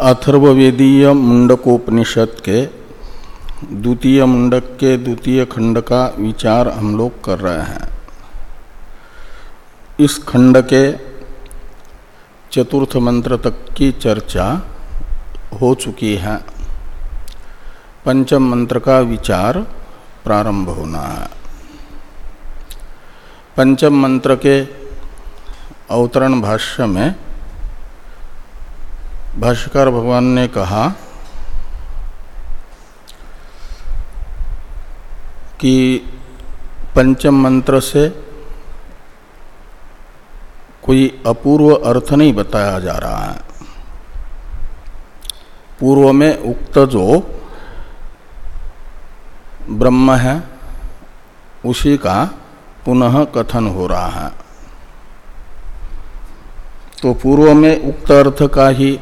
अथर्ववेदीय मुंडकोपनिषद के द्वितीय मुंडक के द्वितीय खंड का विचार हम लोग कर रहे हैं। इस खंड के चतुर्थ मंत्र तक की चर्चा हो चुकी है। पंचम मंत्र का विचार प्रारंभ होना है। पंचम मंत्र के अवतरण भाष्य में भाष्यकार भगवान ने कहा कि पंचम मंत्र से कोई अपूर्व अर्थ नहीं बताया जा रहा है। पूर्व में उक्त जो ब्रह्म है, उसी का पुनः कथन हो रहा है। तो पूर्व में उक्त अर्थ का ही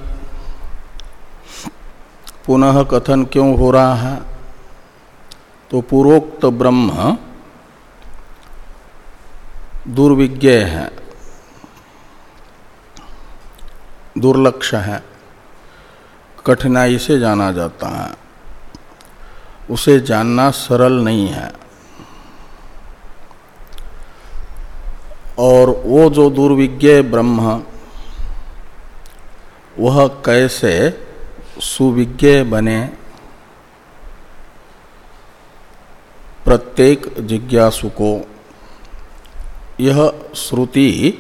पुनः कथन क्यों हो रहा है? तो पूर्वोक्त ब्रह्म दुर्विज्ञ है। दुर्लक्ष है। कठिनाई से जाना जाता है। उसे जानना सरल नहीं है। और वो जो दुर्विज्ञ ब्रह्म, वह कैसे सुविज्ञ बने। प्रत्येक जिज्ञासु को यह श्रुति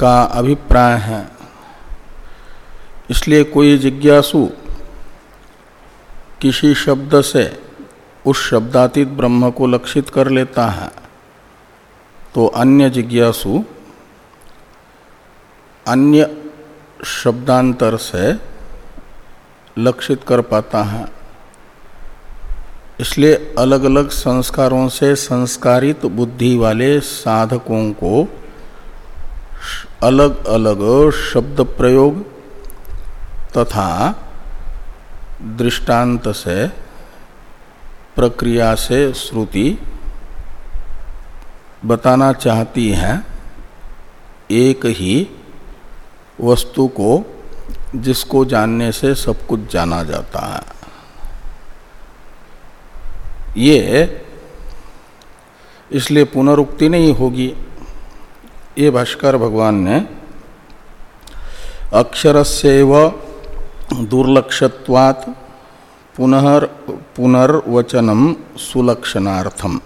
का अभिप्राय है। इसलिए कोई जिज्ञासु किसी शब्द से उस शब्दातीत ब्रह्म को लक्षित कर लेता है तो अन्य जिज्ञासु अन्य शब्दांतर से लक्षित कर पाता है। इसलिए अलग अलग संस्कारों से संस्कारित बुद्धि वाले साधकों को अलग अलग शब्द प्रयोग तथा दृष्टांत से, प्रक्रिया से श्रुति बताना चाहती है। एक ही वस्तु को जिसको जानने से सब कुछ जाना जाता है। ये इसलिए पुनरुक्ति नहीं होगी। ये भाष्कर भगवान ने अक्षर से व दुर्लक्षत्वात् पुनर् पुनर्वचनम सुलक्षणार्थम।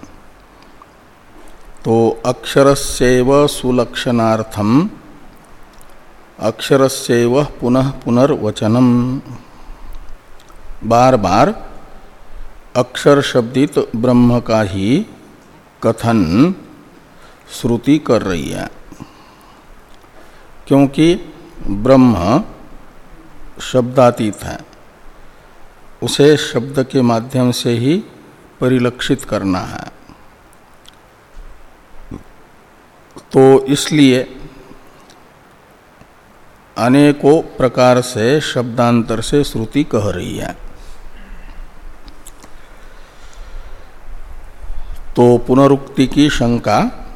तो अक्षरस्यैव सुलक्षणार्थम अक्षरस्यैव पुनः पुनर्वचनम। बार बार अक्षर शब्दित ब्रह्म का ही कथन श्रुति कर रही है। क्योंकि ब्रह्म शब्दातीत है, उसे शब्द के माध्यम से ही परिलक्षित करना है। तो इसलिए अनेकों प्रकार से शब्दांतर से श्रुति कह रही है। तो पुनरुक्ति की शंका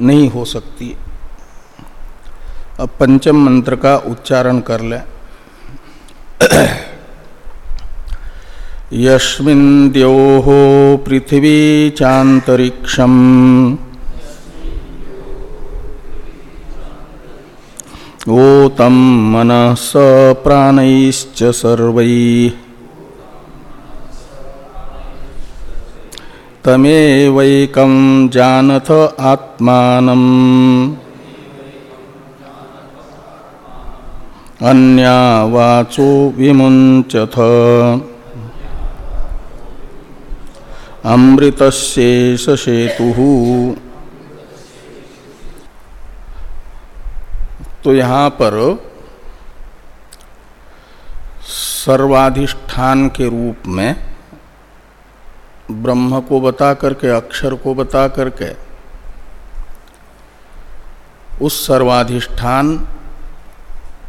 नहीं हो सकती। अब पंचम मंत्र का उच्चारण कर लें। यस्मिन् द्योः पृथिवी चान्तरिक्षम् ओतं मनः स प्राणैश्च सर्वैः। जानथ आत्मानम्। अन्यावाचो विमुंचथ अमृतशेष सेतु तो यहाँ पर सर्वाधिष्ठान के रूप में ब्रह्म को बता करके, अक्षर को बता करके, उस सर्वाधिष्ठान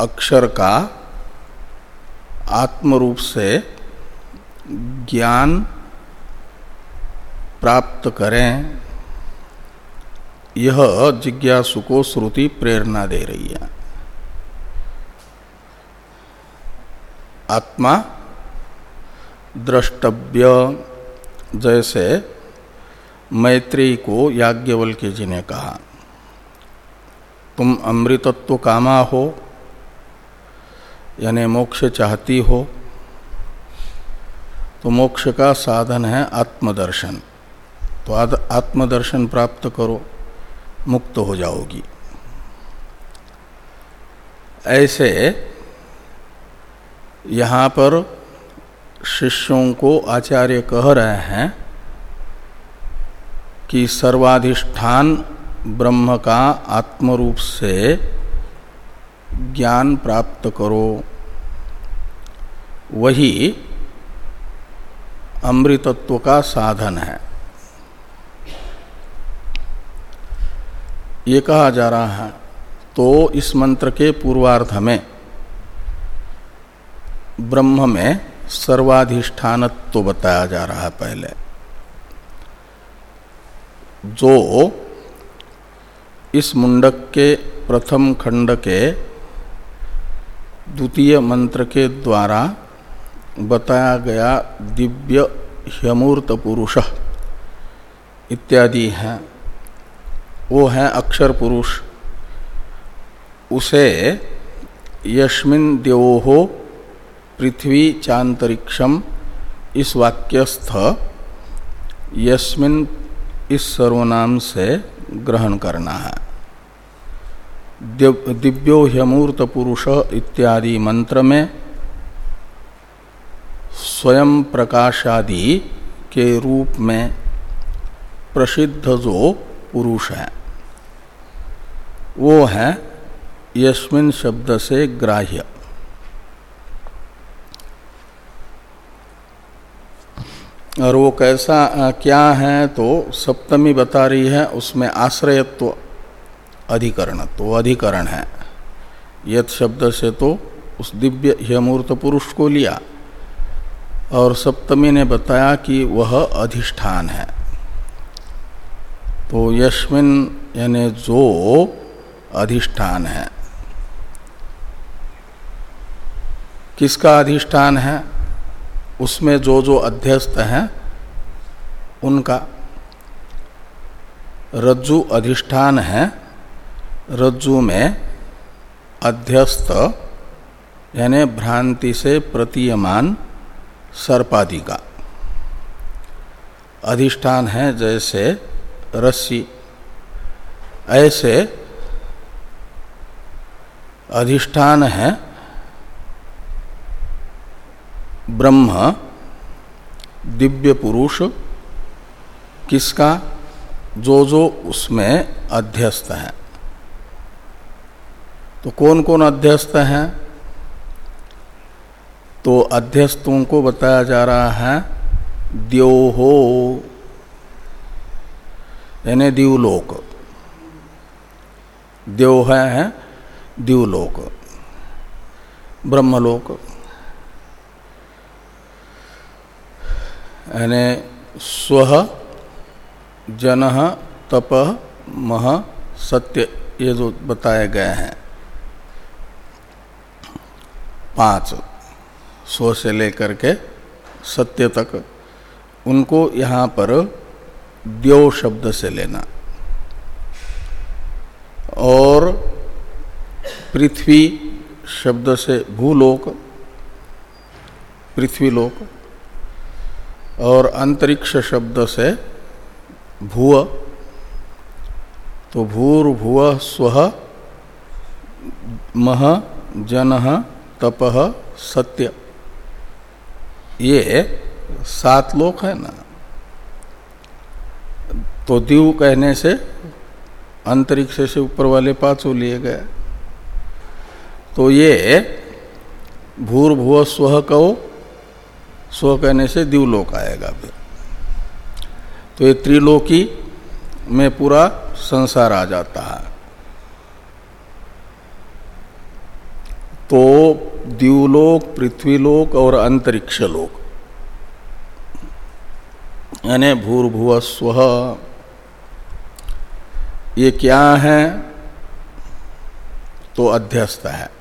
अक्षर का आत्म रूप से ज्ञान प्राप्त करें। यह जिज्ञासु को श्रुति प्रेरणा दे रही है। आत्मा द्रष्टव्य, जैसे मैत्री को याज्ञवल्क्य जी ने कहा, तुम अमृतत्व कामा हो, यानी मोक्ष चाहती हो तो मोक्ष का साधन है आत्मदर्शन। तो आत्मदर्शन प्राप्त करो। मुक्त हो जाओगी। ऐसे यहाँ पर शिष्यों को आचार्य कह रहे हैं कि सर्वाधिष्ठान ब्रह्म का आत्मरूप से ज्ञान प्राप्त करो। वही अमृतत्व का साधन है। ये कहा जा रहा है तो इस मंत्र के पूर्वार्ध में, ब्रह्म में सर्वाधिष्ठानत्व बताया जा रहा है पहले। जो इस मुंडक के प्रथम खंड के द्वितीय मंत्र के द्वारा बताया गया दिव्य ह्यमूर्त पुरुष इत्यादि हैं। वो है अक्षर पुरुष। उसे यस्मिन देवो पृथ्वी चांतरिक्षम इस वाक्यस्थ यस्मिन इस सर्वनाम से ग्रहण करना है। दिव्यो ह्यमूर्त पुरुष इत्यादि मंत्र में स्वयं प्रकाशादि के रूप में प्रसिद्ध जो पुरुष है। वो है यस्मिन शब्द से ग्राह्य। और वो कैसा क्या है तो सप्तमी बता रही है, उसमें आश्रयत्व अधिकरण तो अधिकरण है। यद शब्द से तो उस दिव्य हेमूर्त पुरुष को लिया। और सप्तमी ने बताया कि वह अधिष्ठान है। तो यशमिन यानी जो अधिष्ठान है। किसका अधिष्ठान है? उसमें जो जो अध्यस्त हैं, उनका। रज्जु अधिष्ठान है, रज्जु में अध्यस्त, यानी भ्रांति से प्रतीयमान सर्पादि का। अधिष्ठान है जैसे रस्सी, ऐसे अधिष्ठान है, ब्रह्म, दिव्य पुरुष, किसका? जो जो उसमें अध्यस्त है। तो कौन कौन अध्यस्त हैं? तो अध्यस्तों को बताया जा रहा है, द्योहो, यानी दिवलोक। देव है दिवलोक, ब्रह्मलोक। यानी स्व, जन, तप, मह, सत्य, ये जो बताए गए हैं। पाँच, स्व से लेकर के सत्य तक, उनको यहाँ पर द्यो शब्द से लेना। और पृथ्वी शब्द से भूलोक, पृथ्वीलोक, और अंतरिक्ष शब्द से भूव तो भूर्भुव स्व, मह जन तप सत्य। ये सात लोक है ना। तो दीव कहने से अंतरिक्ष से ऊपर वाले पाँचों लिए गए। तो ये भूर्भुव स्व कहो, स्व कहने से दिवलोक आएगा फिर। तो ये त्रिलोकी में पूरा संसार आ जाता है। तो द्यूलोक पृथ्वीलोक और अंतरिक्ष लोक यानी भूर्भुव स्व, ये क्या है? तो अध्यस्त है।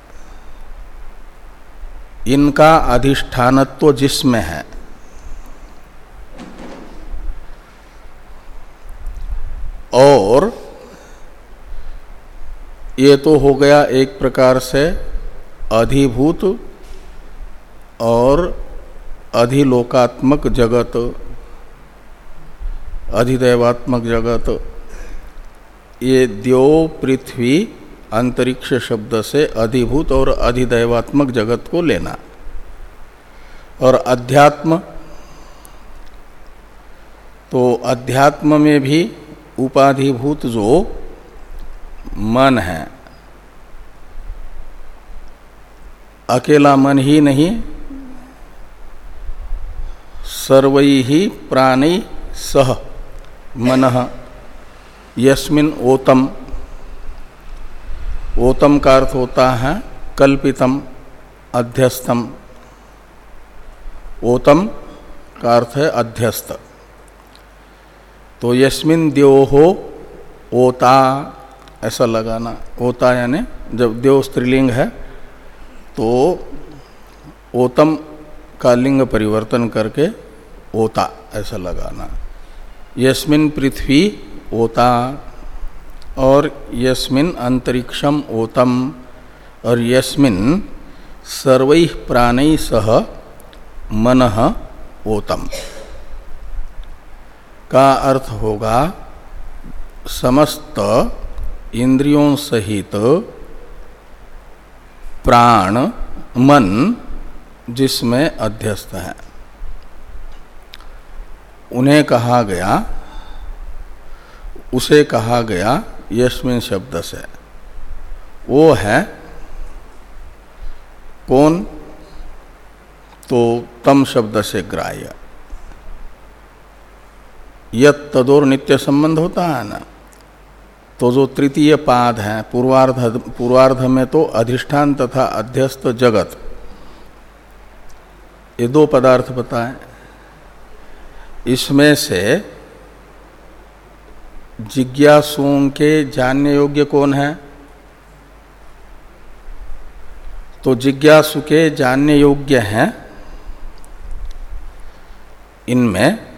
इनका अधिष्ठानत्व जिसमें है। और ये तो हो गया एक प्रकार से अधिभूत और अधिलोकात्मक जगत, अधिदैवात्मक जगत। ये द्यो पृथ्वी अंतरिक्ष शब्द से अधिभूत और अधिदैवात्मक जगत को लेना। और अध्यात्म तो अध्यात्म में भी उपाधिभूत जो मन है, अकेला मन ही नहीं सर्वई ही प्राणी सह मन, यस्मिन ओतम। ओतम का अर्थ होता है कल्पितम, अध्यस्तम। ओतम का अर्थ है अध्यस्त। तो यस्मिन द्यो हो ओता, ऐसा लगाना, ओता यानी जब देव स्त्रीलिंग है तो ओतम का लिंग परिवर्तन करके ओता, ऐसा लगाना। यस्मिन पृथ्वी ओता और यस्मिन अंतरिक्षम ओतम। और यस्मिन सर्व प्राण सह मन ओतम। का अर्थ होगा, समस्त इंद्रियों सहित प्राण, मन जिसमें अध्यस्त है। उन्हें कहा गया, उसे कहा गया यस्मिन शब्द से वो है, कौन? तो तम शब्द से ग्राह्य। यद तदोर नित्य संबंध होता है ना? तो जो तृतीय पाद है, पूर्वार्ध पूर्वार्ध में तो अधिष्ठान तथा अध्यस्त जगत। ये दो पदार्थ बताएँ। इसमें से जिज्ञासुओं के जानने योग्य कौन है? तो जिज्ञासु के जानने योग्य हैं। इनमें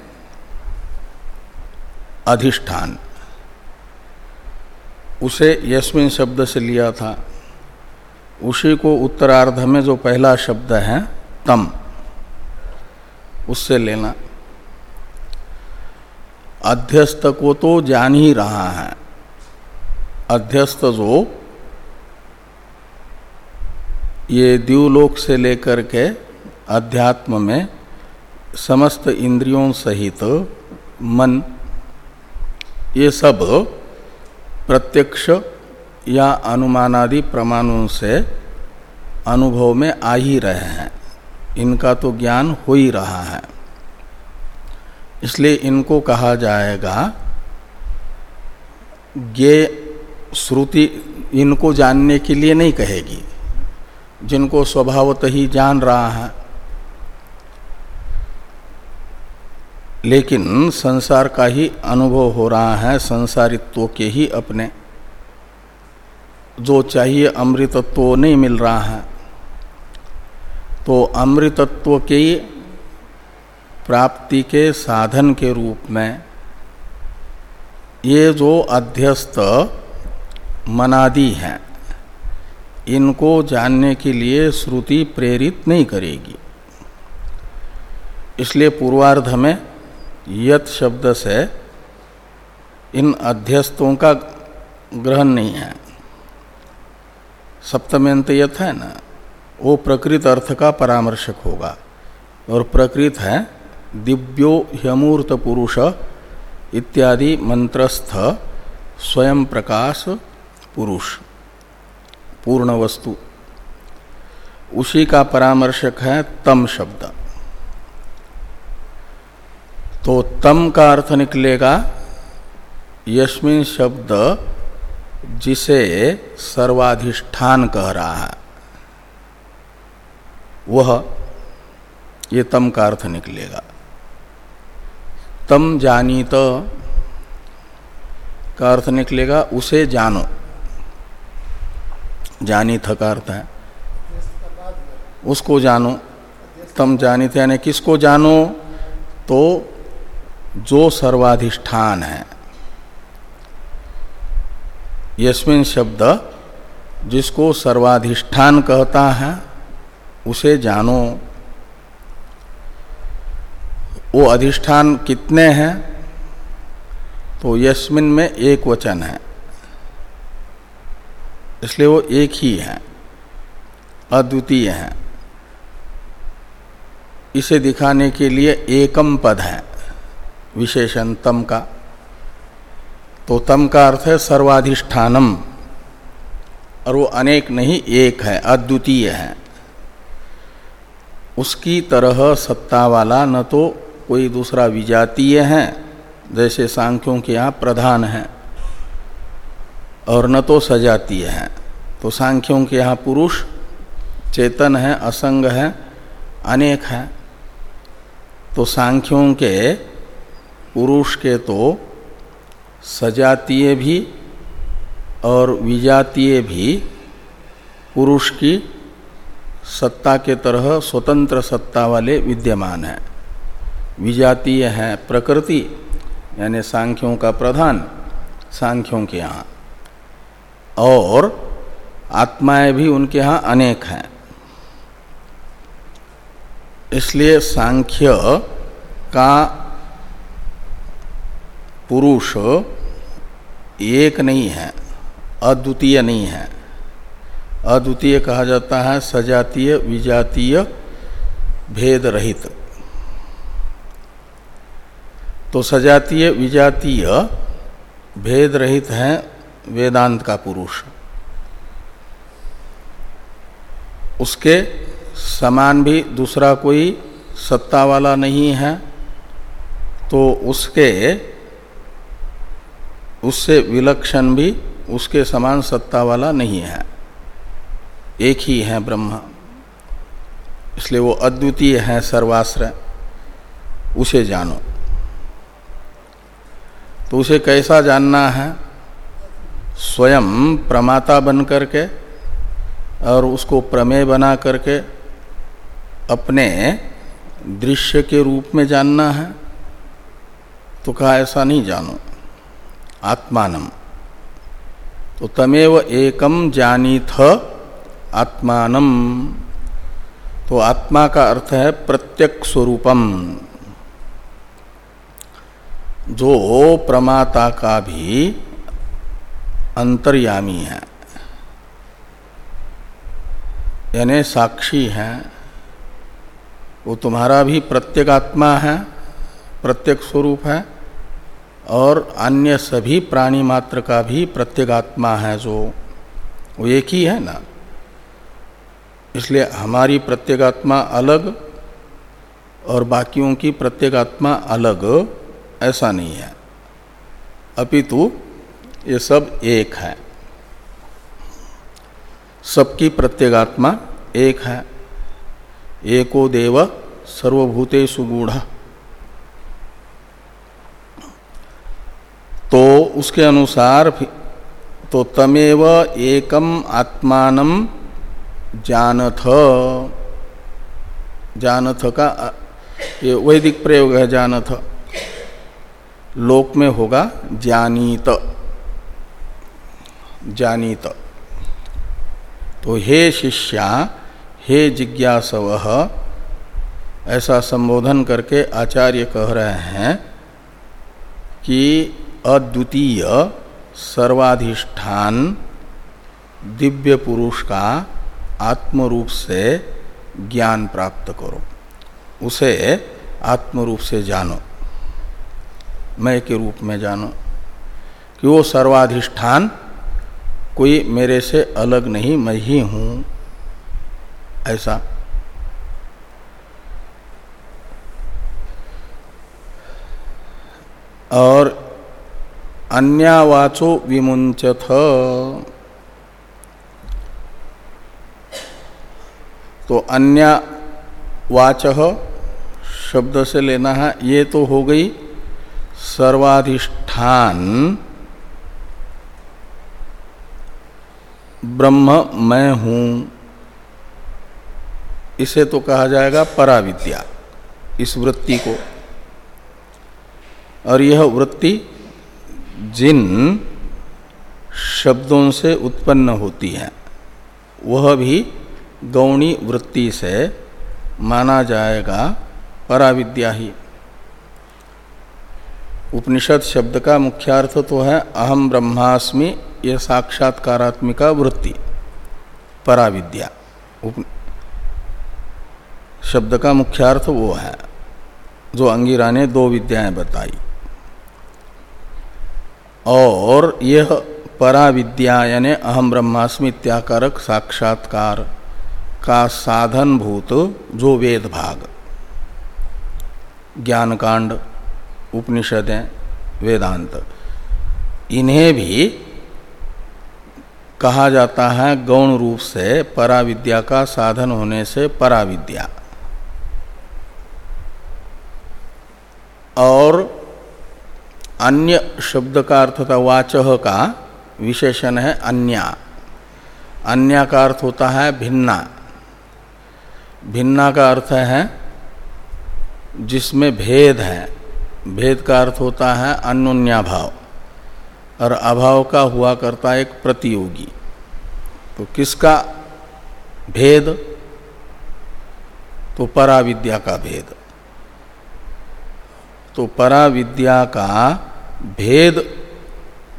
अधिष्ठान। उसे यस्मिन शब्द से लिया था। उसी को उत्तरार्ध में जो पहला शब्द है, तम, उससे लेना। अध्यस्त को तो जान ही रहा है। अध्यस्त जो ये द्यूलोक से लेकर के अध्यात्म में समस्त इंद्रियों सहित मन, ये सब प्रत्यक्ष या अनुमानादि प्रमाणों से अनुभव में आ ही रहे हैं। इनका तो ज्ञान हो ही रहा है। इसलिए इनको कहा जाएगा, ये श्रुति इनको जानने के लिए नहीं कहेगी। जिनको स्वभावत ही जान रहा है। लेकिन संसार का ही अनुभव हो रहा है, संसारित्व के ही अपने। जो चाहिए अमृतत्व नहीं मिल रहा है। तो अमृतत्व के प्राप्ति के साधन के रूप में ये जो अध्यस्त मनादि हैं, इनको जानने के लिए श्रुति प्रेरित नहीं करेगी। इसलिए पूर्वार्ध में यत शब्द से इन अध्यस्तों का ग्रहण नहीं है। सप्तम्यंत यथ है ना, वो प्रकृत अर्थ का परामर्शक होगा और प्रकृत है दिव्यो ह्यमूर्त पुरुष इत्यादि मंत्रस्थ स्वयं प्रकाश पुरुष। पूर्ण वस्तु उसी का परामर्शक है तम शब्द। तो तम का अर्थ निकलेगा, यस्मिन शब्द जिसे सर्वाधिष्ठान कह रहा है, वह ये तम का अर्थ निकलेगा। तम जानी तो का अर्थ निकलेगा, उसे जानो। जानी था का अर्थ है, उसको जानो। तम जानित यानी किसको जानो? तो जो सर्वाधिष्ठान है। यस्मिन शब्द, जिसको सर्वाधिष्ठान कहता है, उसे जानो। वो अधिष्ठान कितने हैं? तो यस्मिन में एक वचन है। इसलिए वो एक ही है। अद्वितीय है। इसे दिखाने के लिए एकम पद है, विशेषण तम का। तो तम का अर्थ है सर्वाधिष्ठानम, और वो अनेक नहीं, एक है, अद्वितीय है। उसकी तरह सत्ता वाला न तो कोई दूसरा विजातीय है, जैसे सांख्यों के यहाँ प्रधान है, और न तो सजातीय है। तो सांख्यों के यहाँ पुरुष, चेतन है, असंग है, अनेक है। तो सांख्यों के पुरुष के तो सजातीय भी और विजातीय भी पुरुष की सत्ता के तरह स्वतंत्र सत्ता वाले विद्यमान है। विजातीय है प्रकृति, यानी सांख्यों का प्रधान सांख्यों के यहाँ। और आत्माएँ भी उनके यहाँ अनेक हैं। इसलिए सांख्य का पुरुष एक नहीं है, अद्वितीय नहीं है। अद्वितीय कहा जाता है सजातीय, विजातीय भेद रहित तो सजातीय, विजातीय भेद रहित है वेदांत का पुरुष। उसके समान भी दूसरा कोई सत्ता वाला नहीं है तो उसके, उससे विलक्षण भी उसके समान सत्ता वाला नहीं है। एक ही है ब्रह्म, इसलिए वो अद्वितीय है सर्वाश्रय, उसे जानो। तो उसे कैसा जानना है? स्वयं प्रमाता बन करके और उसको प्रमेय बना करके अपने दृश्य के रूप में जानना है? तो कहा, ऐसा नहीं जानो। आत्मानम। तो तमेव एकम जानी थ आत्मानम। तो आत्मा का अर्थ है प्रत्यक स्वरूपम। जो प्रमाता का भी अंतर्यामी है, यानी साक्षी है, वो तुम्हारा भी प्रत्येगात्मा है, प्रत्येक स्वरूप है, और अन्य सभी प्राणी मात्र का भी प्रत्येगात्मा है, जो वो एक ही है ना। इसलिए हमारी प्रत्येगात्मा अलग और बाकियों की प्रत्येगात्मा अलग ऐसा नहीं है। अपितु ये सब एक है। सबकी प्रत्येगात्मा एक है। एको देव सर्वभूते सुगूढ़ तो उसके अनुसार तो तमेव एकम आत्मान जानथ। जानथ का, ये वैदिक प्रयोग है जानथ। लोक में होगा जानीत जानीत तो हे शिष्या, हे जिज्ञासव, ऐसा संबोधन करके आचार्य कह रहे हैं कि अद्वितीय सर्वाधिष्ठान दिव्य पुरुष का आत्मरूप से ज्ञान प्राप्त करो। उसे आत्मरूप से जानो। मैं के रूप में जानो, कि वो सर्वाधिष्ठान कोई मेरे से अलग नहीं, मैं ही हूँ। ऐसा। और अन्यावाचो विमुंचथ तो अन्य वाच शब्द से लेना है, ये तो हो गई सर्वाधिष्ठान ब्रह्म मैं हूँ। इसे तो कहा जाएगा पराविद्या, इस वृत्ति को। और यह वृत्ति जिन शब्दों से उत्पन्न होती है, वह भी गौणी वृत्ति से माना जाएगा पराविद्या ही। उपनिषद शब्द का मुख्यार्थ तो है अहम ब्रह्मास्मि यह साक्षात्कारात्मिका वृत्ति, पराविद्या। शब्द का मुख्यार्थ वो है, जो अंगिरा ने दो विद्याएँ बताई। और यह पराविद्या यानी अहम ब्रह्मास्मि इत्याकारक साक्षात्कार का साधन भूत जो वेद भाग ज्ञान कांड उपनिषदें वेदांत। इन्हें भी कहा जाता है गौण रूप से पराविद्या का साधन होने से पराविद्या। और अन्य शब्द का अर्थ होता वाचह का, विशेषण है अन्या। अन्य का अर्थ होता है भिन्ना। भिन्ना का अर्थ है जिसमें भेद है। भेद का अर्थ होता है अन्योन्या भाव और अभाव का हुआ करता एक प्रतियोगी। तो किसका भेद? तो पराविद्या का भेद। तो पराविद्या का भेद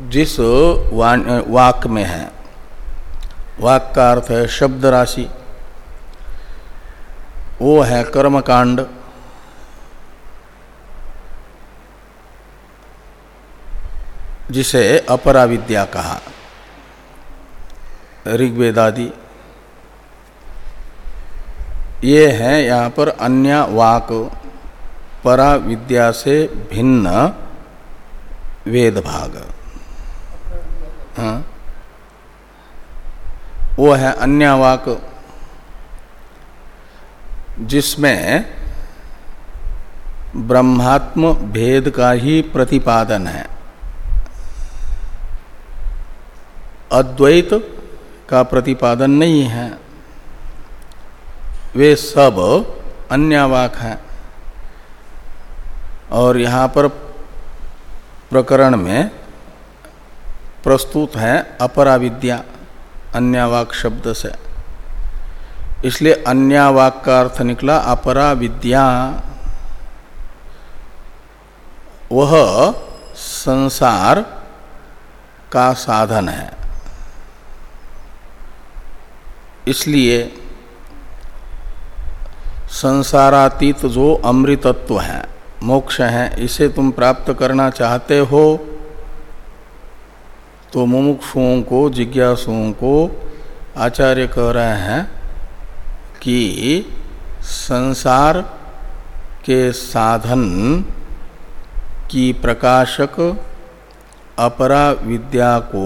जिस वाक में है। वाक का अर्थ है शब्द राशि वो है कर्मकांड। जिसे अपरा विद्या कहा ऋग्वेदादि ये है यहाँ पर अन्य वाक परा विद्या से भिन्न वेद भाग। हाँ। वो है अन्य वाक जिसमें ब्रह्मात्म भेद का ही प्रतिपादन है। अद्वैत का प्रतिपादन नहीं है। वे सब अन्य वाक हैं। और यहाँ पर प्रकरण में प्रस्तुत है अपराविद्या, अन्यावाक शब्द से। इसलिए अन्यावाक का अर्थ निकला अपरा विद्या वह संसार का साधन है। इसलिए संसारातीत जो अमृतत्व है, मोक्ष है, इसे तुम प्राप्त करना चाहते हो तो मुमुक्षुओं को, जिज्ञासुओं को आचार्य कह रहे हैं कि संसार के साधन की प्रकाशक अपरा विद्या को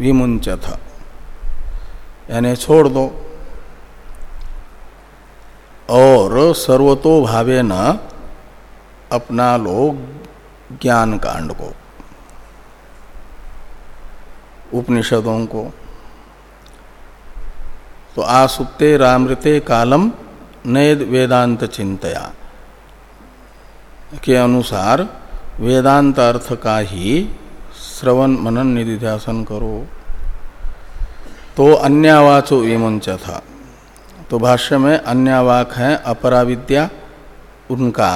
विमुंचत। यानी छोड़ दो। और सर्वतो भावे न अपना लो ज्ञान कांड को, उपनिषदों को। तो आसुप्ते रामृते कालम नए वेदांत चिंतया। के अनुसार वेदांत अर्थ का ही श्रवण मनन निधिध्यासन करो। तो अन्यावाचो विमुंच था। तो भाष्य में अन्यावाक है अपराविद्या उनका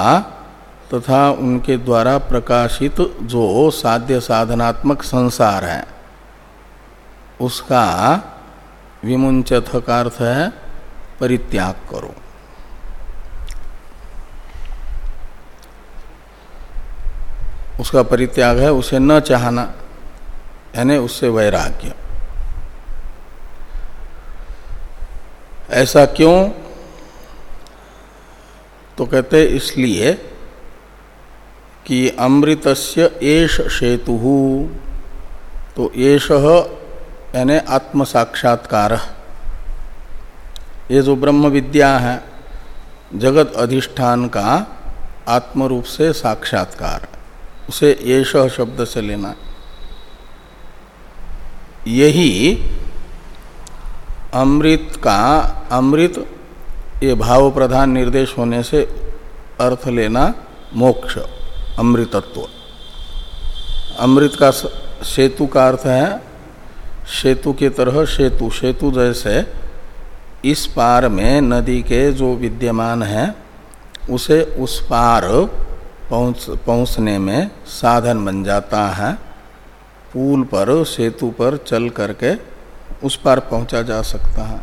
तथा उनके द्वारा प्रकाशित जो साध्य साधनात्मक संसार है, उसका विमुंचथ का अर्थ है परित्याग करो। उसका परित्याग है उसे न चाहना, यानी उससे वैराग्य। ऐसा क्यों? तो कहते इसलिए कि अमृतस्य एष सेतु तो एष यानी आत्म साक्षात्कार ये जो ब्रह्म विद्या है, जगत अधिष्ठान का आत्म रूप से साक्षात्कार, उसे ये शब्द से लेना यही अमृत का, अमृत, ये भाव प्रधान निर्देश होने से अर्थ लेना मोक्ष, अमृतत्व। अमृत का सेतु का अर्थ है, सेतु की तरह सेतु सेतु जैसे इस पार में नदी के जो विद्यमान है, उसे उस पार पहुँच, पहुँचने में साधन बन जाता है, पुल पर, सेतु पर चल करके उस पार पहुँचा जा सकता है।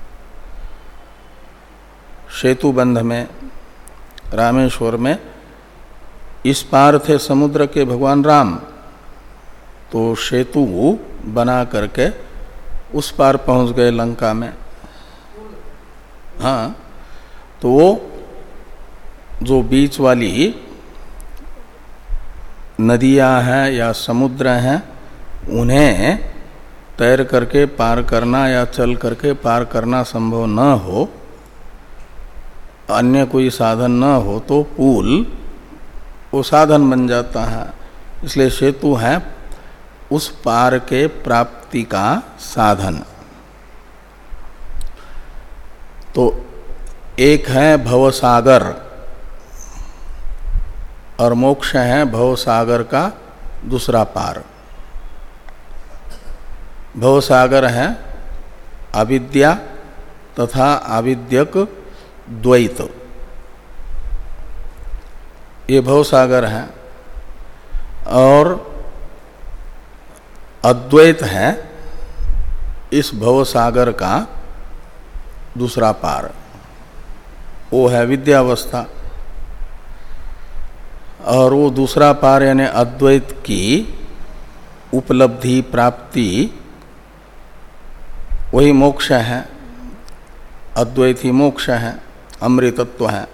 सेतु बंध में, रामेश्वर में, इस पार थे समुद्र के भगवान राम तो सेतु बना करके उस पार पहुँच गए लंका में। हाँ तो वो जो बीच वाली नदियाँ हैं या समुद्र हैं, उन्हें तैर करके पार करना या चल करके पार करना संभव न हो, अन्य कोई साधन न हो तो पुल, वो साधन बन जाता है। इसलिए सेतु है उस पार के प्राप्ति का साधन। तो एक है भवसागर और मोक्ष है भवसागर का दूसरा पार। भवसागर है, अविद्या तथा आविद्यक द्वैत। ये भवसागर है और अद्वैत है इस भवसागर का दूसरा पार। वो है विद्यावस्था। और वो दूसरा पार यानी अद्वैत की उपलब्धि, प्राप्ति वही मोक्ष है, अद्वैत ही मोक्ष है, अमृतत्व है।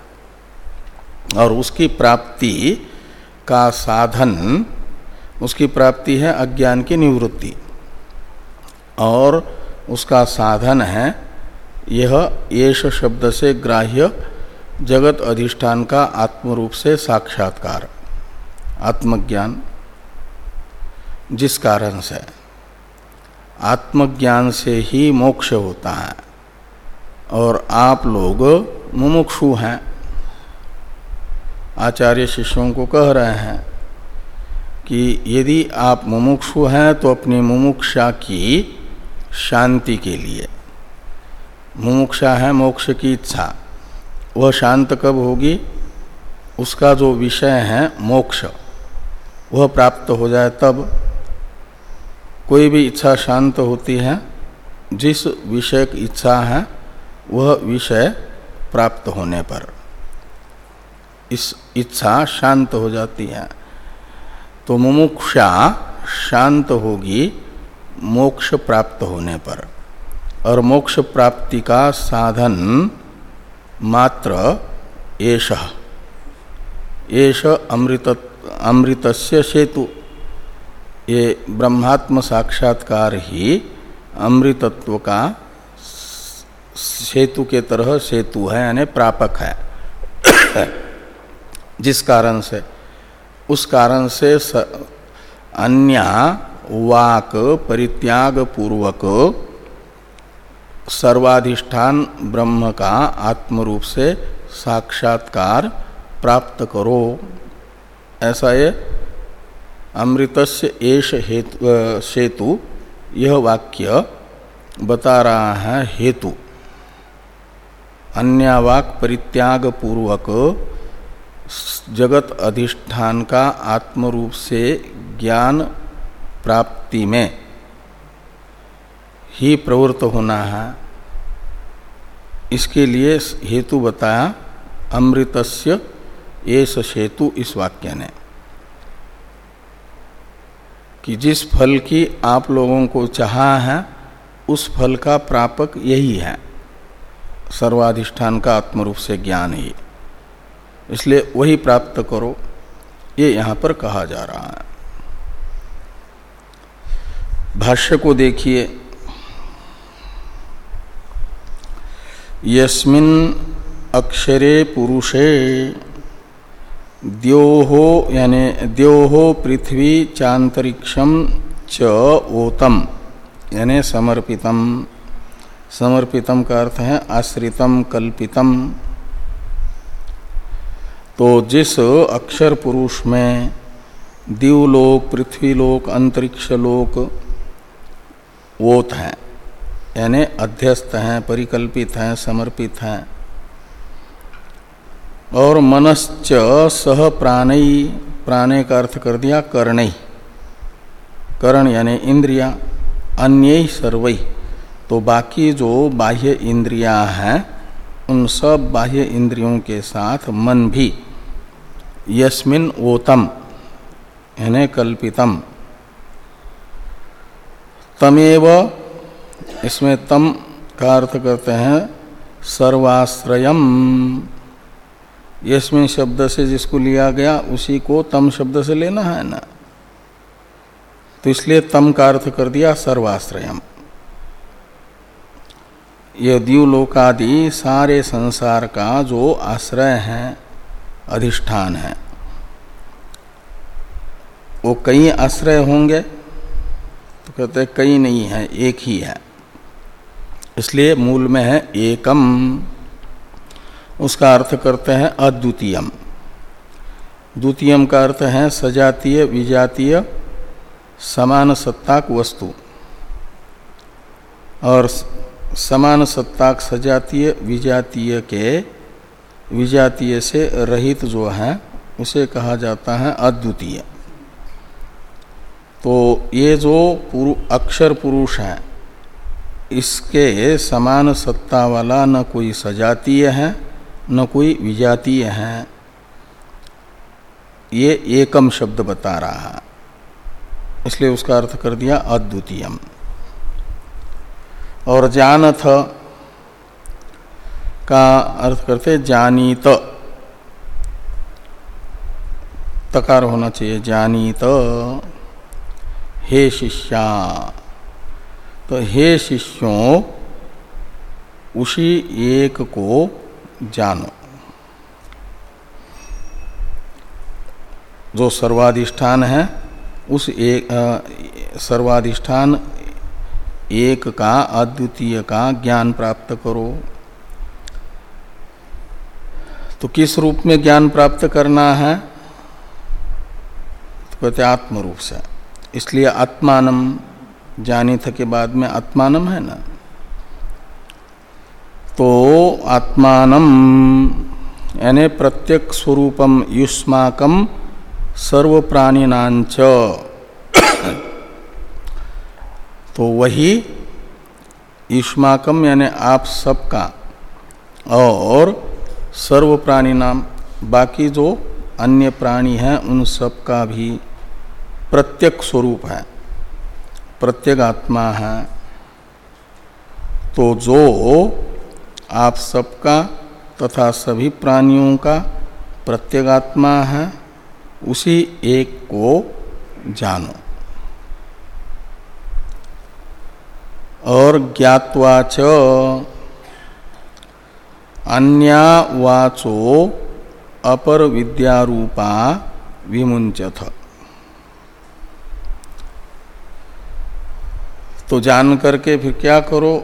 और उसकी प्राप्ति का साधन, उसकी प्राप्ति है अज्ञान की निवृत्ति। और उसका साधन है, यह येष शब्द से ग्राह्य जगत अधिष्ठान का आत्मरूप से साक्षात्कार, आत्मज्ञान, जिस कारण से। आत्मज्ञान से ही मोक्ष होता है। और आप लोग मुमुक्षु हैं। आचार्य शिष्यों को कह रहे हैं कि यदि आप मुमुक्षु हैं तो अपनी मुमुक्षा की शांति के लिए। मुमुक्षा है मोक्ष की इच्छा। वह शांत कब होगी? उसका जो विषय है मोक्ष। वह प्राप्त हो जाए तब। कोई भी इच्छा शांत होती है, जिस विषय की इच्छा है, वह विषय प्राप्त होने पर इस इच्छा शांत हो जाती है। तो मुमुक्षा शांत होगी मोक्ष प्राप्त होने पर। और मोक्ष प्राप्ति का साधन मात्र एष। एष अमृत, अमृतस्य सेतु। ये ब्रह्मात्म साक्षात्कार ही अमृतत्व का सेतु के तरह सेतु है, यानी प्रापक है। जिस कारण से, उस कारण से अन्य वाक परित्याग पूर्वक सर्वाधिष्ठान ब्रह्म का आत्मरूप से साक्षात्कार प्राप्त करो। ऐसा ये अमृतस्य एष हेतु सेतु, यह वाक्य बता रहा है हेतु। अन्यवाक परित्याग पूर्वक जगत अधिष्ठान का आत्मरूप से ज्ञान प्राप्ति में ही प्रवृत्त होना है। इसके लिए हेतु बताया, अमृतस्य एस सेतु इस वाक्य ने। कि जिस फल की आप लोगों को चाहा है, उस फल का प्रापक यही है। सर्वाधिष्ठान का आत्मरूप से ज्ञान ही। इसलिए वही प्राप्त करो, ये यहाँ पर कहा जा रहा है। भाष्य को देखिए। यस्मिन अक्षरे पुरुषे द्योहो, यानि द्योहो पृथ्वी चांतरिक्षम च ओतम, यानी समर्पितम। समर्पितम का अर्थ है आश्रितम, कल्पितम। तो जिस अक्षर पुरुष में दिवलोक, पृथ्वीलोक अंतरिक्ष लोक वोत हैं, यानी अध्यस्त हैं, परिकल्पित हैं, समर्पित हैं और मनश्च सह प्राणई प्राणे का अर्थ कर दिया कर्णई कर्ण यानी इंद्रिया, अन्य सर्वई तो बाकी जो बाह्य इंद्रियाँ हैं, उन सब बाह्य इंद्रियों के साथ मन भी। यस्मिन ओतम, यानी कल्पितम। तमेव, इसमें तम का अर्थ करते हैं, सर्वाश्रयम। यस्मिन शब्द से जिसको लिया गया, उसी को तम शब्द से लेना है ना? तो इसलिए तम का अर्थ कर दिया सर्वाश्रयम। ये सारे संसार का जो आश्रय है, अधिष्ठान है, वो कई आश्रय होंगे? तो कहते कई नहीं है, एक ही है। इसलिए मूल में है एकम। उसका अर्थ करते हैं अद्वितीयम। द्वितीयम का अर्थ है सजातीय विजातीय समान सत्ताक वस्तु। और समान सत्ताक सजातीय विजातीय के विजातीय से रहित जो है उसे कहा जाता है अद्वितीय। तो ये जो पुरु, अक्षर पुरुष हैं इसके समान सत्ता वाला न कोई सजातीय है न कोई विजातीय है। ये एकम शब्द बता रहा है। इसलिए उसका अर्थ कर दिया अद्वितीयम। और जानथ का अर्थ करते जानीत। तकार होना चाहिए जानीत। हे शिष्या। तो हे शिष्यों, उसी एक को जानो। जो सर्वाधिष्ठान है, उस एक सर्वाधिष्ठान एक का, अद्वितीय का ज्ञान प्राप्त करो। तो किस रूप में ज्ञान प्राप्त करना है? तो कहते आत्म रूप से। इसलिए आत्मानम, जानी थ के बाद में आत्मानम है ना? तो आत्मान यानी प्रत्यक स्वरूपम युष्माकम सर्व प्राणीनाच तो वही युष्माकम, यानी आप सबका, और सर्व प्राणी नाम बाकी जो अन्य प्राणी हैं, उन सब का भी प्रत्यक स्वरूप है प्रत्येक आत्मा है। तो जो आप सबका तथा सभी प्राणियों का प्रत्येगात्मा है, उसी एक को जानो। और ज्ञावाच अन्यावाचो अपर विद्यारूपा विमुंचथ तो जान करके फिर क्या करो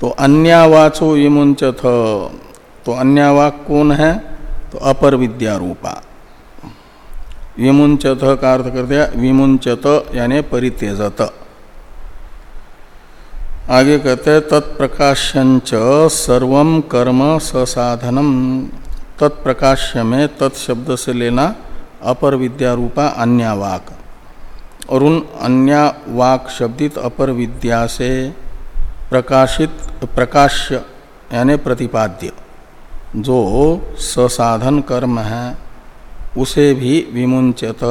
तो अन्यावाचो विमुंचथ तो अन्यावाक कौन है तो अपर विद्यारूपा। विमुंचत का अर्थ कर दिया विमुंचत यानी परित्यजत। आगे कहते हैं तत्प्रकाश्यंच सर्व कर्म ससाधनम। तत्प्रकाश्य में तत्शब्द से लेना अपर विद्या रूपा अन्यावाक। और उन अन्यावाक शब्दित अपर विद्या से प्रकाशित, प्रकाश्य, यानी प्रतिपाद्य। जो ससाधन कर्म है, उसे भी विमुंचत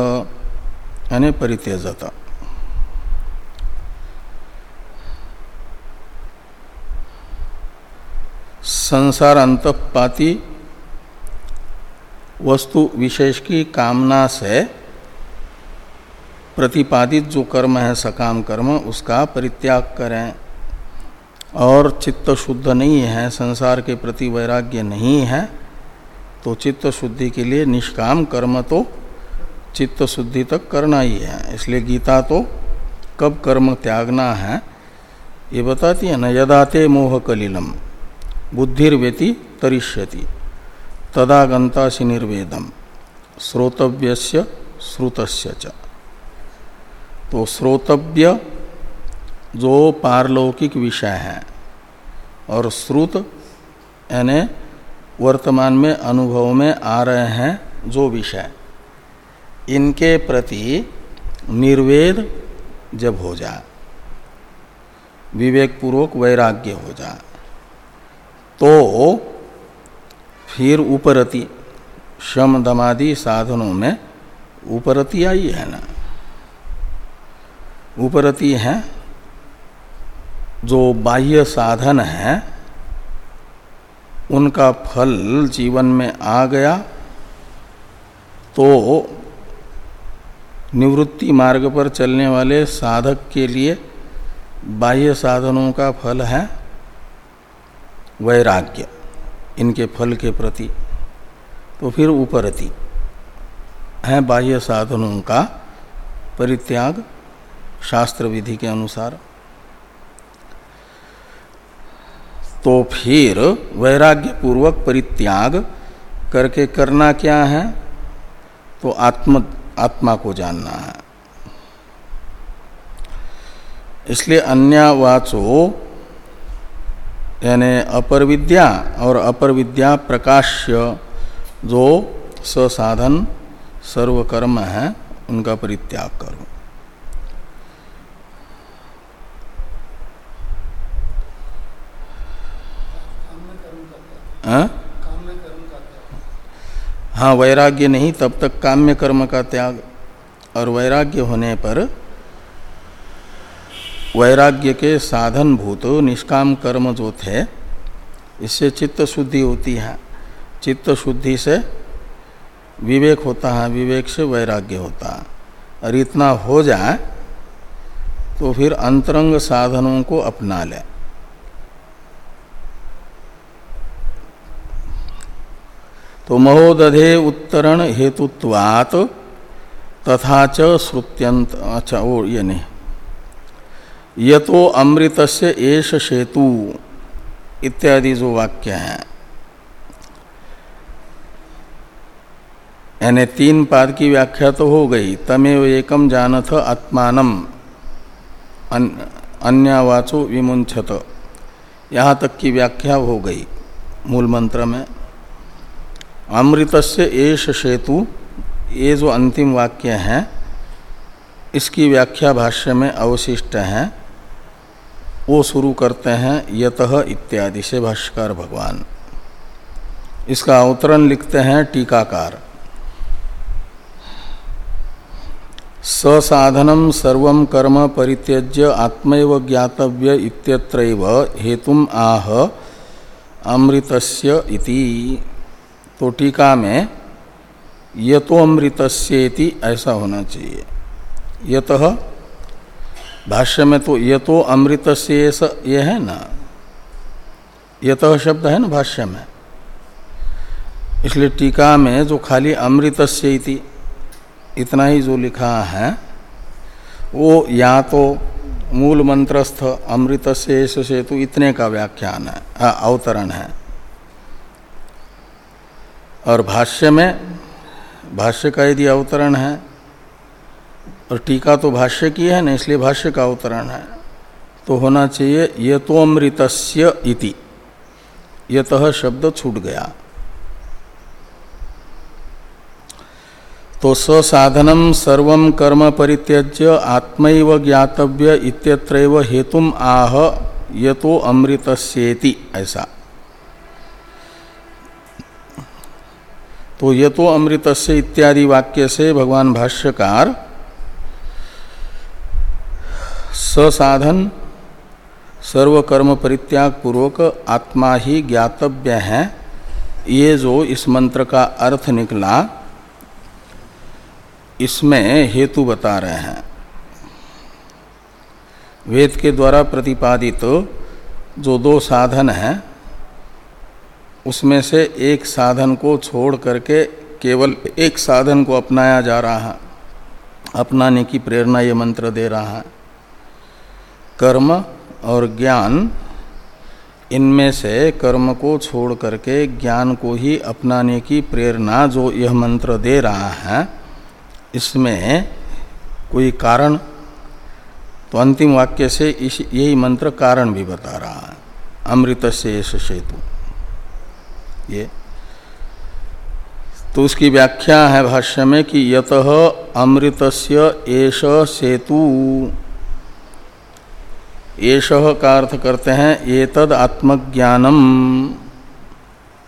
यानी परित्यजत। संसार अंतपाती वस्तु विशेष की कामना से प्रतिपादित जो कर्म है, सकाम कर्म, उसका परित्याग करें। और चित्त शुद्ध नहीं है, संसार के प्रति वैराग्य नहीं है तो चित्त शुद्धि के लिए निष्काम कर्म तो चित्त शुद्धि तक करना ही है। इसलिए गीता तो कब कर्म त्यागना है, ये बताती है न यदाते मोह कलिलम बुद्धिर्व्यति तरिष्यति तदागंतासी निर्वेदम श्रोतव्य श्रुतस्य च। तो श्रोतव्य जो पारलौकिक विषय है। और श्रुत यानी वर्तमान में अनुभव में आ रहे हैं जो विषय। इनके प्रति निर्वेद जब हो जाए विवेकपूर्वक वैराग्य हो जाए तो फिर उपरति, शम दमादि साधनों में उपरति आई है ना। उपरति है जो बाह्य साधन है, उनका फल जीवन में आ गया तो निवृत्ति मार्ग पर चलने वाले साधक के लिए बाह्य साधनों का फल है वैराग्य, इनके फल के प्रति। तो फिर उपरति है बाह्य साधनों का परित्याग शास्त्र विधि के अनुसार। तो फिर वैराग्य पूर्वक परित्याग करके करना क्या है? तो आत्म, आत्मा को जानना है। इसलिए अन्यवाचो, यानी अपर विद्या और अपर विद्या प्रकाश्य, जो ससाधन, सर्वकर्म है, उनका परित्याग करो। हाँ? हाँ वैराग्य नहीं, तब तक काम्य कर्म का त्याग और वैराग्य होने पर वैराग्य के साधन भूत निष्काम कर्म जो थे, इससे चित्त शुद्धि होती है। चित्त शुद्धि से विवेक होता है, विवेक से वैराग्य होता है। और इतना हो जाए तो फिर अंतरंग साधनों को अपना ले। तो महोदधे उत्तरण हेतुत्वात तथा च श्रुत्यंत अच्छा वो ये नहीं। ये तो अमृत से एष सेतु, इत्यादि जो वाक्य हैं। यानी तीन पाद की व्याख्या तो हो गई, तमेव एकम जानथ आत्मान अन्यावाचो विमुंछत यहाँ तक की व्याख्या हो गई, मूल मंत्र में। अमृत से एष सेतु, ये जो अंतिम वाक्य हैं, इसकी व्याख्या भाष्य में अवशिष्ट हैं। वो शुरू करते हैं, यत इत्यादि से भाष्यकार भगवान। इसका अवतरण लिखते हैं टीकाकार। ससाधनम सर्व कर्म परित्यज्य आत्मैव ज्ञातव्य इत्यत्रैव आह अमृतस्य इति। तो टीका में यतो अमृतस्येति ऐसा होना चाहिए। यत भाष्य में तो यतो अमृत से ये है ना? यत शब्द है ना भाष्य में इसलिए टीका में जो खाली अमृत से इतना ही जो लिखा है, वो या तो मूल मंत्रस्थ अमृत से तो इतने का व्याख्यान है अवतरण है। और भाष्य में भाष्य का यदि अवतरण है, और टीका तो भाष्य की है ना, इसलिए भाष्य का अवतरण है तो होना चाहिए ये तो अमृतस्य इति। यत शब्द छूट गया। तो ससाधनम सर्व कर्म परित्यज्य आत्मैव ज्ञातव्य इत्यत्रैव हेतुम आह ये तो अमृतस्येति, ऐसा। तो ये तो अमृत से इत्यादि वाक्य से भगवान भाष्यकार ससाधन सर्वकर्म परित्याग पूर्वक आत्मा ही ज्ञातव्य है। ये जो इस मंत्र का अर्थ निकला, इसमें हेतु बता रहे हैं। वेद के द्वारा प्रतिपादित जो दो साधन हैं उसमें से एक साधन को छोड़ करके केवल एक साधन को अपनाया जा रहा है अपनाने की प्रेरणा ये मंत्र दे रहा। है कर्म और ज्ञान, इनमें से कर्म को छोड़ करके ज्ञान को ही अपनाने की प्रेरणा जो यह मंत्र दे रहा है, इसमें कोई कारण तो अंतिम वाक्य से इस यही मंत्र कारण भी बता रहा है। अमृत से सेतु। ये। तो उसकी व्याख्या है भाष्य में कि यत अमृतस्य एष सेतु। एष का अर्थ करते हैं ये तद आत्मज्ञानम।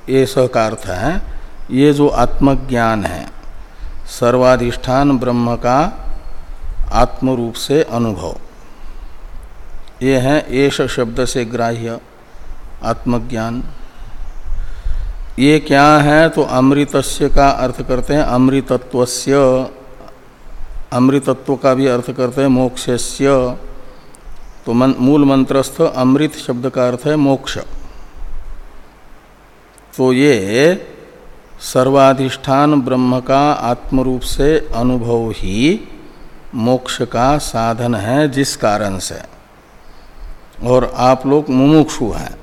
एष का अर्थ है ये जो आत्मज्ञान है, सर्वाधिष्ठान ब्रह्म का आत्म रूप से अनुभव। ये है एष शब्द से ग्राह्य आत्मज्ञान। ये क्या है? तो अमृतस्य का अर्थ करते हैं अमृतत्वस्य। अमृतत्व का भी अर्थ करते हैं मोक्षस्य। तो मन, मूल मंत्रस्थ अमृत शब्द का अर्थ है मोक्ष। तो ये सर्वाधिष्ठान ब्रह्म का आत्मरूप से अनुभव ही मोक्ष का साधन है जिस कारण से। और आप लोग मुमुक्षु हैं।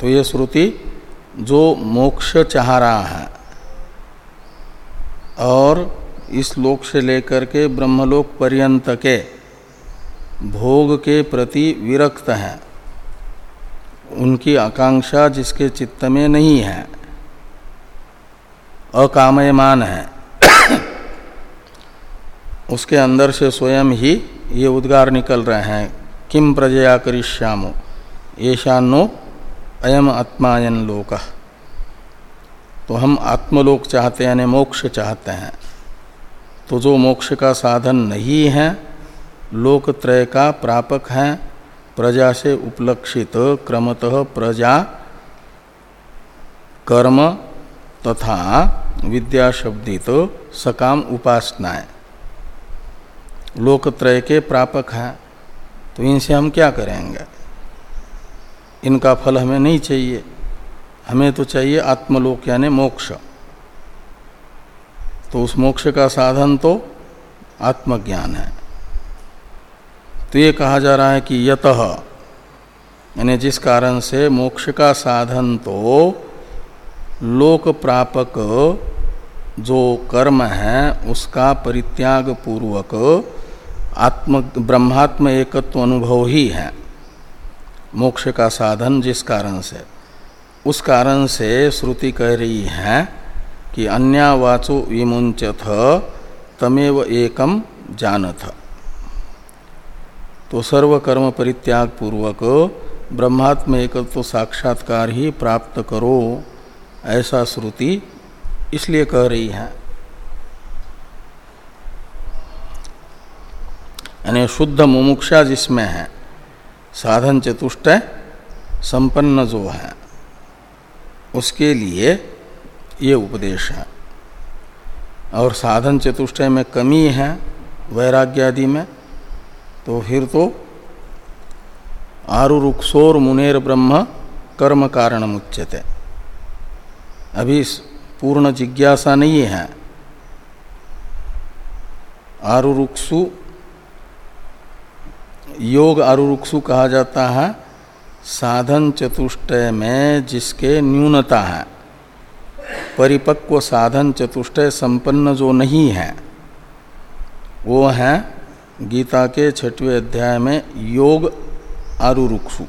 तो ये श्रुति जो मोक्ष चाह रहा है। और इस लोक से लेकर के ब्रह्मलोक पर्यंत के भोग के प्रति विरक्त हैं। उनकी आकांक्षा जिसके चित्त में नहीं है, अकामयमान है। उसके अंदर से स्वयं ही ये उद्गार निकल रहे हैं। किम प्रजया करिष्यामो? येषानो अयम आत्मायन लोक। तो हम आत्मलोक चाहते हैं, यानी मोक्ष चाहते हैं। तो जो मोक्ष का साधन नहीं है, लोकत्रय का प्रापक है, प्रजा से उपलक्षित क्रमतः प्रजा, कर्म तथा विद्या शब्दित सकाम उपासनाएँ। लोकत्रय के प्रापक हैं। तो इनसे हम क्या करेंगे? इनका फल हमें नहीं चाहिए। हमें तो चाहिए आत्मलोक, यानी मोक्ष। तो उस मोक्ष का साधन तो आत्मज्ञान है। तो ये कहा जा रहा है कि यत, यानी जिस कारण से मोक्ष का साधन तो लोक प्रापक जो कर्म है, उसका परित्याग पूर्वक आत्म, ब्रह्मात्म एकत्व अनुभव ही है। मोक्ष का साधन जिस कारण से, उस कारण से श्रुति कह रही है कि अन्यावाचो विमुंचथ तमेव एकम जानथ। तो सर्व कर्म परित्याग पूर्वक ब्रह्मात्म एक तो साक्षात्कार ही प्राप्त करो, ऐसा श्रुति इसलिए कह रही है। यानी शुद्ध मुमुक्षा जिसमें है साधन चतुष्टय संपन्न जो है, उसके लिए ये उपदेश है। और साधन चतुष्टय में कमी है वैराग्य आदि में तो फिर तो आरुरुक्षोर मुनेर ब्रह्म कर्म कारण मुच्यते। अभी पूर्ण जिज्ञासा नहीं है। आरुरुक्षु योग आरुरुक्षु कहा जाता है, साधन चतुष्टय में जिसके न्यूनता है। परिपक्व साधन चतुष्टय संपन्न जो नहीं है, वो है गीता के छठवें अध्याय में योग आरुरुक्षु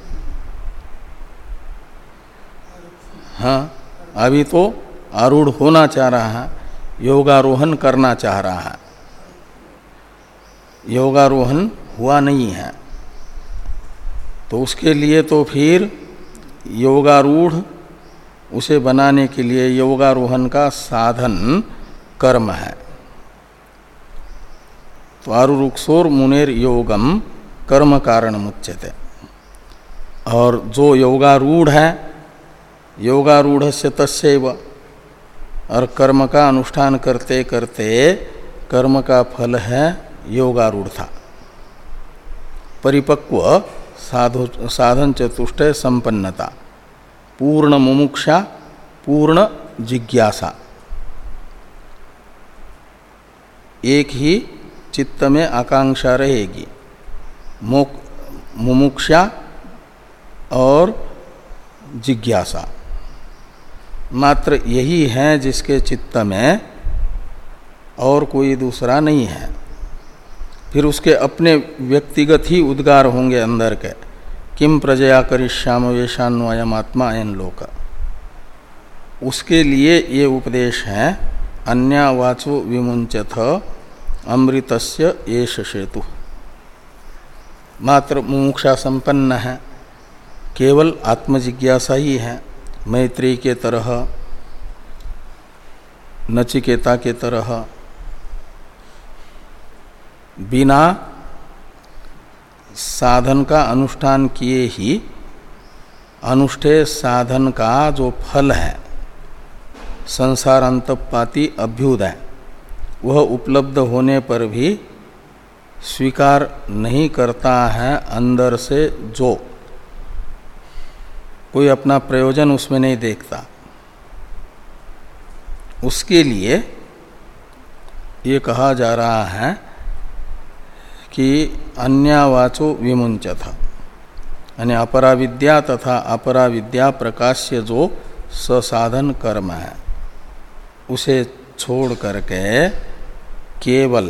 हाँ अभी तो आरूढ़ होना चाह रहा है, योगारोहण करना चाह रहा है। योगारोहण हुआ नहीं है। तो उसके लिए तो फिर योगारूढ़, उसे बनाने के लिए योगारोहण का साधन कर्म है। तो आरुरुक्षोर मुनेर योगम कर्म कारण मुच्यते। और जो योगारूढ़ है, योगारूढ़ से तस्व और कर्म का अनुष्ठान करते करते कर्म का फल है योगारूढ़ था। परिपक्व साधु साधन चतुष्ट संपन्नता, पूर्ण मुमुक्षा, पूर्ण जिज्ञासा। एक ही चित्त में आकांक्षा रहेगी मुमुक्षा और जिज्ञासा। मात्र यही है जिसके चित्त में और कोई दूसरा नहीं है। फिर उसके अपने व्यक्तिगत ही उद्गार होंगे अंदर के। किम प्रजया करिश्याम वेशान्वयम आत्मा एन लोक। उसके लिए ये उपदेश है अन्यावाचो विमुंचथ अमृतस्य येष सेतु। मात्र मुमुक्षा संपन्न है, केवल आत्मजिज्ञासा ही है, मैत्री के तरह, नचिकेता के तरह बिना साधन का अनुष्ठान किए ही अनुष्ठेय साधन का जो फल है, संसार अंतपाती अभ्युदय वह उपलब्ध होने पर भी स्वीकार नहीं करता है अंदर से जो। कोई अपना प्रयोजन उसमें नहीं देखता। उसके लिए ये कहा जा रहा है कि अन्यावाचो विमुंच था यानी अपरा विद्या तथा अपरा विद्या प्रकाश्य जो ससाधन कर्म है, उसे छोड़ करके केवल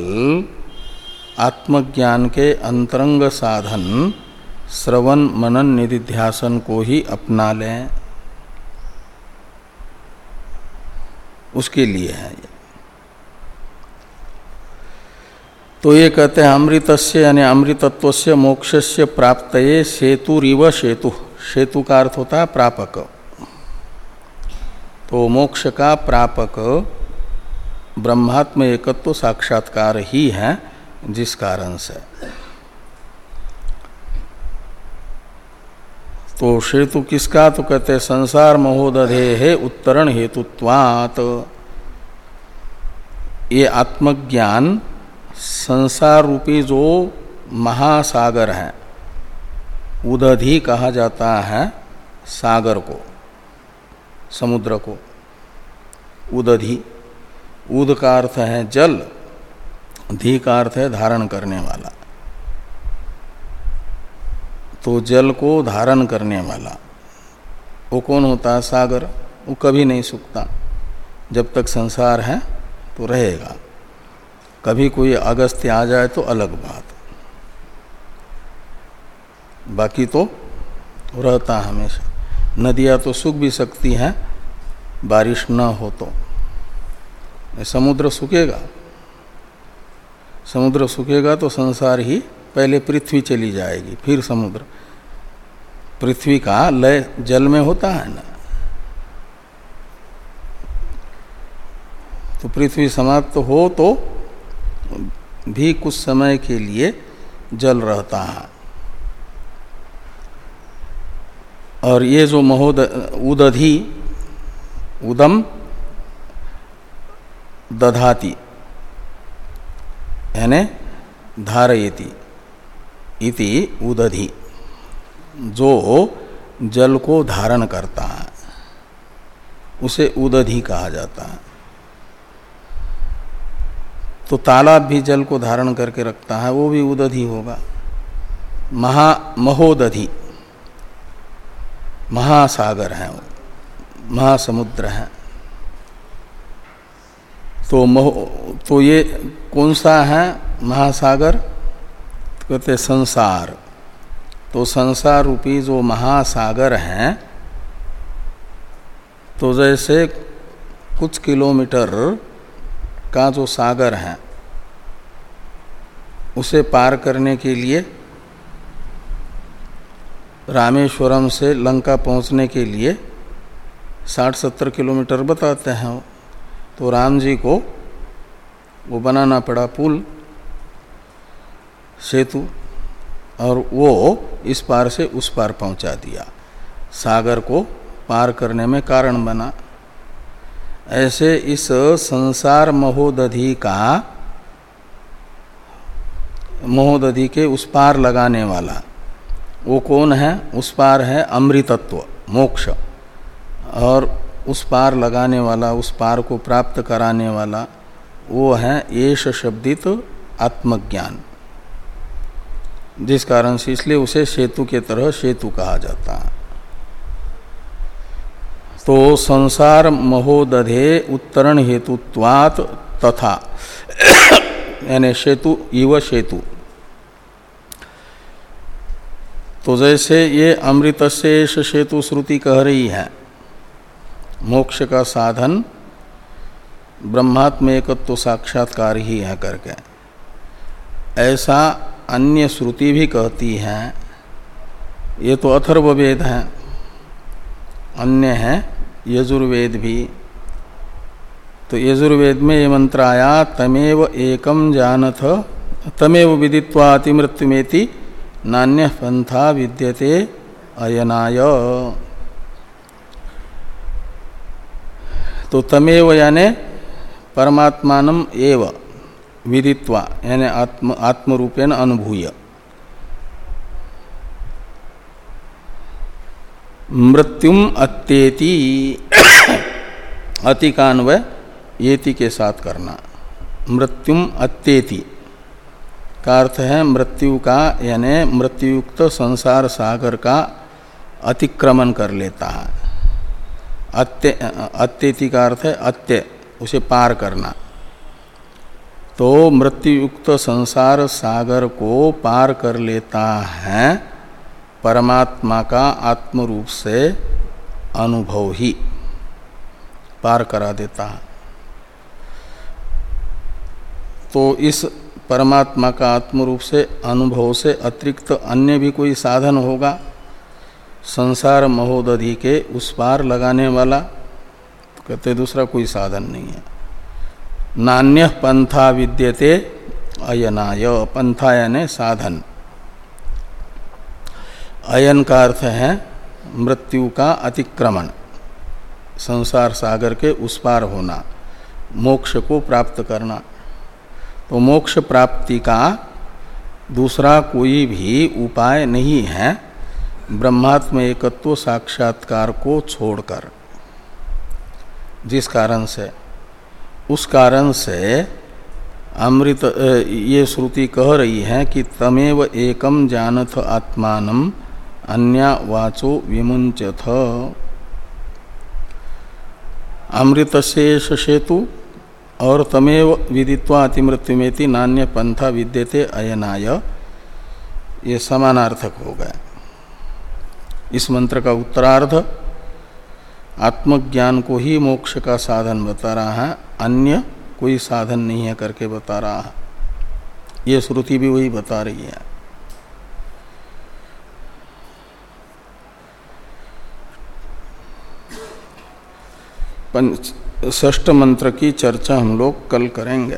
आत्मज्ञान के अंतरंग साधन, श्रवण, मनन, निधिध्यासन को ही अपना लें। उसके लिए है ये। तो ये कहते हैं, अमृतस्य यानी अमृतत्व से मोक्ष से प्राप्त सेतु। रिव सेतु सेतु का अर्थ होता है प्रापक। तो मोक्ष का प्रापक ब्रह्मात्म एकत्व साक्षात्कार ही है, जिस कारण से। तो सेतु किसका? तो कहते संसार महोदधे है उत्तरण हेतुत्वात। ये आत्मज्ञान संसार रूपी जो महासागर है, उदधि कहा जाता है सागर को, समुद्र को। उदधि, उद का अर्थ है जल, धी का अर्थ है धारण करने वाला। तो जल को धारण करने वाला, वो कौन होता है? सागर। वो कभी नहीं सूखता। जब तक संसार है तो रहेगा। कभी कोई अगस्त्य आ जाए तो अलग बात। बाकी तो रहता हमेशा। नदियाँ तो सूख भी सकती हैं, बारिश न हो तो। समुद्र सूखेगा। समुद्र सूखेगा तो संसार ही पहले पृथ्वी चली जाएगी, फिर समुद्र। पृथ्वी का लय जल में होता है ना। तो पृथ्वी समाप्त तो हो तो भी कुछ समय के लिए जल रहता है। और ये जो महोद, उदधि, उदम, दधाती, यानी धारयति, इति उदधि, जो जल को धारण करता है। उसे उदधि कहा जाता है। तो तालाब भी जल को धारण करके रखता है, वो भी उदधि होगा। महा महोदधि, महासागर है वो, महासमुद्र है। तो महो तो ये कौन सा है? महासागर तो कहते संसार। तो संसार रूपी जो महासागर हैं तो जैसे कुछ किलोमीटर का जो सागर है, उसे पार करने के लिए, रामेश्वरम से लंका पहुँचने के लिए साठ सत्तर किलोमीटर बताते हैं। तो राम जी को वो बनाना पड़ा पुल, सेतु, और वो इस पार से उस पार पहुँचा दिया। सागर को पार करने में कारण बना। ऐसे इस संसार महोदधि का महोदधि के उस पार लगाने वाला। वो कौन है? उस पार है अमृतत्व, मोक्ष। और उस पार लगाने वाला, उस पार को प्राप्त कराने वाला, वो है येष शब्दित आत्मज्ञान। जिस कारण से इसलिए उसे सेतु के तरह सेतु कहा जाता है। तो संसार महोदधे उत्तरण हेतुत्वात तथा। यानी सेतु, इव सेतु। तो जैसे ये अमृत शेष सेतु श्रुति कह रही है, मोक्ष का साधन ब्रह्मात्म एकत्व साक्षात्कार ही है करके। ऐसा अन्य श्रुति भी कहती है, ये तो अथर्व वेद है, अन्य है यजुर्वेद भी। तो यजुर्वेद में ये मंत्र आया, तमेव एकम जानथ, तमेव विदित्वाति मृत्युमेति नान्य पंथा विद्यते अयनाय। तो तमेव यानि परमात्मान एव विदित्वा, यानी आत्म, आत्मरूपेण अनुभूय। मृत्युम अत्येति। अति अतिकान्वय येति के साथ करना। मृत्युम अत्येति। का अर्थ है मृत्यु का, यानी मृत्युयुक्त संसार सागर का अतिक्रमण कर लेता है। अत्य, अत्येति का अर्थ है अत्य, उसे पार करना। तो मृत्युयुक्त संसार सागर को पार कर लेता है। परमात्मा का आत्म रूप से अनुभव ही पार करा देता है। तो इस परमात्मा का आत्म रूप से, अनुभव से अतिरिक्त अन्य भी कोई साधन होगा? संसार महोदधि के उस पार लगाने वाला कहते दूसरा कोई साधन नहीं है। नान्य पंथा विद्यते अयनाय पंथा यानी साधन। अयन का अर्थ है मृत्यु का अतिक्रमण। संसार सागर के उस पार होना, मोक्ष को प्राप्त करना। तो मोक्ष प्राप्ति का दूसरा कोई भी उपाय नहीं है, ब्रह्मात्म एकत्व साक्षात्कार को छोड़कर। जिस कारण से? उस कारण से अमृत ये श्रुति कह रही है कि तमेव एकम जानथ आत्मान अन्य वाचो विमुंचथ अमृत शेष सेतु और तमेव विदित्वा अतिमृत्युमेति नान्य पंथा विद्यते अयनाय। ये समानार्थक हो गए। इस मंत्र का उत्तरार्ध, आत्मज्ञान को ही मोक्ष का साधन बता रहा है, अन्य कोई साधन नहीं है करके बता रहा है। ये श्रुति भी वही बता रही है। ष्ठ मंत्र की चर्चा हम लोग कल करेंगे।